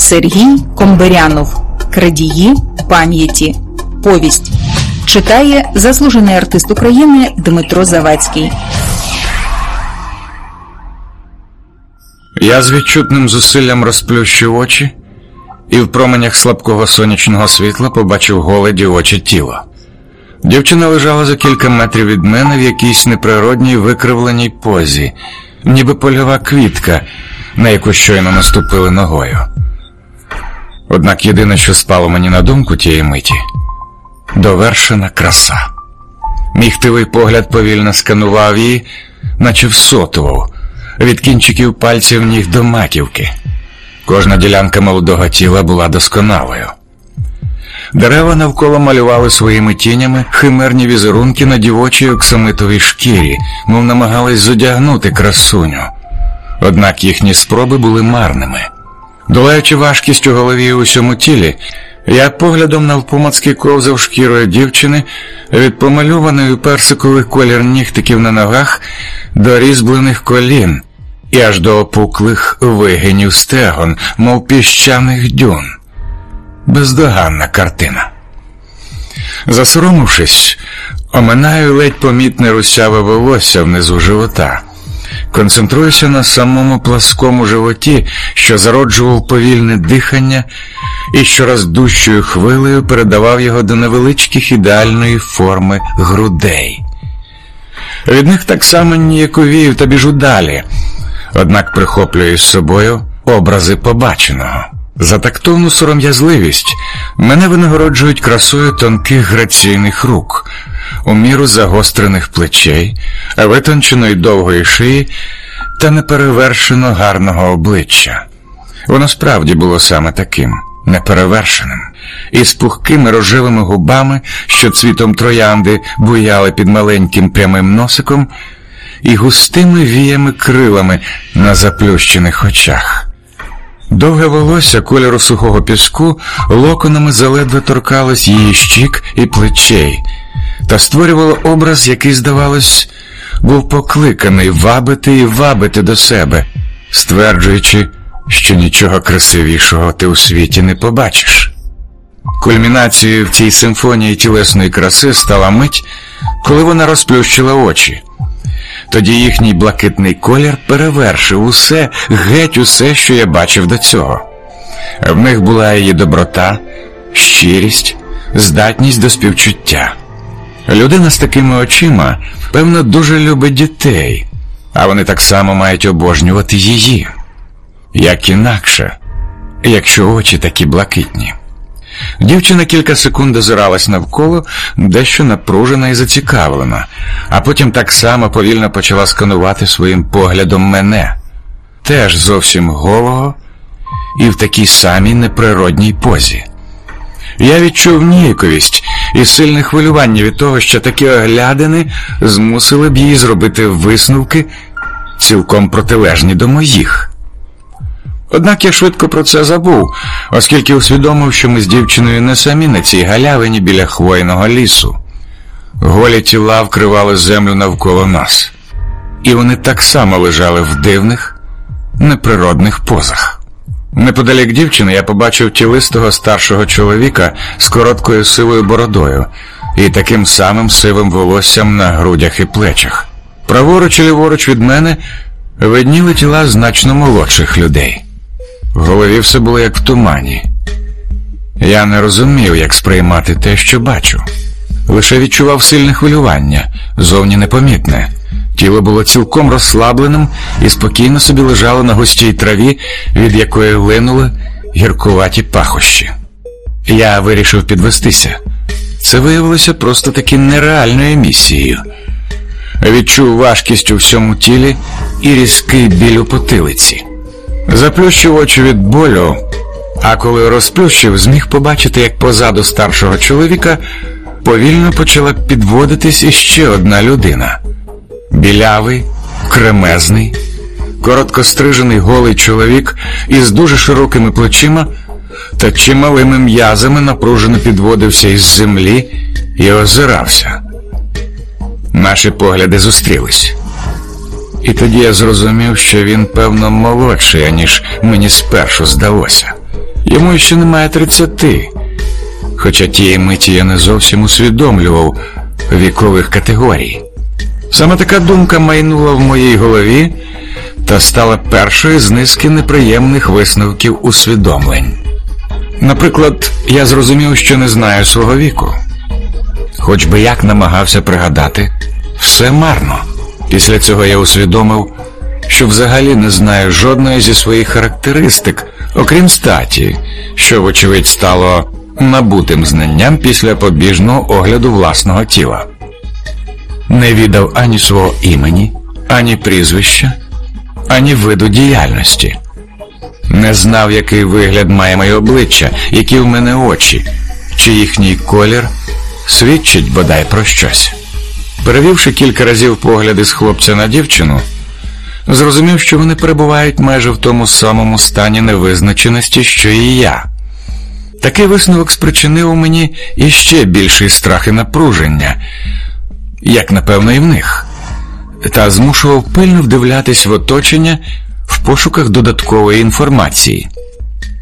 Сергій Комберянов. Крадії пам'яті. Повість читає заслужений артист України Дмитро Завадський. Я з відчутним зусиллям розплющив очі і в променях слабкого сонячного світла побачив голе дівоче тіло. Дівчина лежала за кілька метрів від мене в якійсь неприродній викривленій позі, ніби польова квітка, на яку щойно наступили ногою. Однак єдине, що спало мені на думку тієї миті довершена краса. Мій хтивий погляд повільно сканував її, наче всотував, від кінчиків пальців ніг до маківки. Кожна ділянка молодого тіла була досконалою. Дерева навколо малювали своїми тінями химерні візерунки на дівочій оксамитовій шкірі, мов намагались зодягнути красуню. Однак їхні спроби були марними. Долаючи важкість у голові і усьому тілі, я поглядом навпомацьки ковзав шкірою дівчини від помальованої персиковий колір нігтиків на ногах до різьблених колін і аж до опуклих вигинів стегон, мов піщаних дюн. Бездоганна картина. Засоромившись, оминаю ледь помітне русяве волосся внизу живота. Концентруюся на самому пласкому животі, що зароджував повільне дихання і щораз дужчою хвилею передавав його до невеличких ідеальної форми грудей. Від них так само ніяковію та біжу далі, однак прихоплюю з собою образи побаченого. За тактовну сором'язливість мене винагороджують красою тонких граційних рук, у міру загострених плечей, витонченої довгої шиї та неперевершено гарного обличчя. Воно справді було саме таким неперевершеним, із пухкими рожевими губами, що цвітом троянди буяли під маленьким прямим носиком, і густими віями крилами на заплющених очах. Довге волосся кольору сухого піску локонами заледве торкалось її щік і плечей, та створювало образ, який, здавалось, був покликаний вабити і вабити до себе, стверджуючи, що нічого красивішого ти у світі не побачиш. Кульмінацією в цій симфонії тілесної краси стала мить, коли вона розплющила очі. Тоді їхній блакитний колір перевершив усе, геть усе, що я бачив до цього. В них була її доброта, щирість, здатність до співчуття. Людина з такими очима, певно, дуже любить дітей, а вони так само мають обожнювати її. Як інакше, якщо очі такі блакитні. Дівчина кілька секунд озиралась навколо, дещо напружена і зацікавлена, а потім так само повільно почала сканувати своїм поглядом мене, теж зовсім голого і в такій самій неприродній позі. Я відчув ніяковість і сильне хвилювання від того, що такі оглядини змусили б її зробити висновки цілком протилежні до моїх. Однак я швидко про це забув, оскільки усвідомив, що ми з дівчиною не самі на цій галявині біля хвойного лісу. Голі тіла вкривали землю навколо нас, і вони так само лежали в дивних, неприродних позах. Неподалік дівчини я побачив тілистого старшого чоловіка з короткою сивою бородою і таким самим сивим волоссям на грудях і плечах. Праворуч і ліворуч від мене видніли тіла значно молодших людей. В голові все було як в тумані. Я не розумів, як сприймати те, що бачу. Лише відчував сильне хвилювання, зовні непомітне. Тіло було цілком розслабленим і спокійно собі лежало на густій траві, від якої линули гіркуваті пахощі. Я вирішив підвестися. Це виявилося просто таки нереальною місією. Відчув важкість у всьому тілі і різкий біль у потилиці. Заплющив очі від болю, а коли розплющив, зміг побачити, як позаду старшого чоловіка повільно почала підводитись іще одна людина. Білявий, кремезний, короткострижений голий чоловік із дуже широкими плечима та чималими м'язами напружено підводився із землі і озирався. Наші погляди зустрілись. І тоді я зрозумів, що він, певно, молодший, аніж мені спершу здалося. Йому ще немає тридцяти. Хоча тієї миті я не зовсім усвідомлював вікових категорій. Саме така думка майнула в моїй голові та стала першою з низки неприємних висновків усвідомлень. Наприклад, я зрозумів, що не знаю свого віку, хоч би як намагався пригадати, все марно. Після цього я усвідомив, що взагалі не знаю жодної зі своїх характеристик, окрім статі, що, вочевидь, стало набутим знанням після побіжного огляду власного тіла. Не віддав ані свого імені, ані прізвища, ані виду діяльності. Не знав, який вигляд має моє обличчя, які в мене очі, чи їхній колір свідчить бодай про щось. Перевівши кілька разів погляди з хлопця на дівчину, зрозумів, що вони перебувають майже в тому самому стані невизначеності, що і я. Такий висновок спричинив у мені іще більший страх і напруження, як напевно і в них, та змушував пильно вдивлятись в оточення в пошуках додаткової інформації.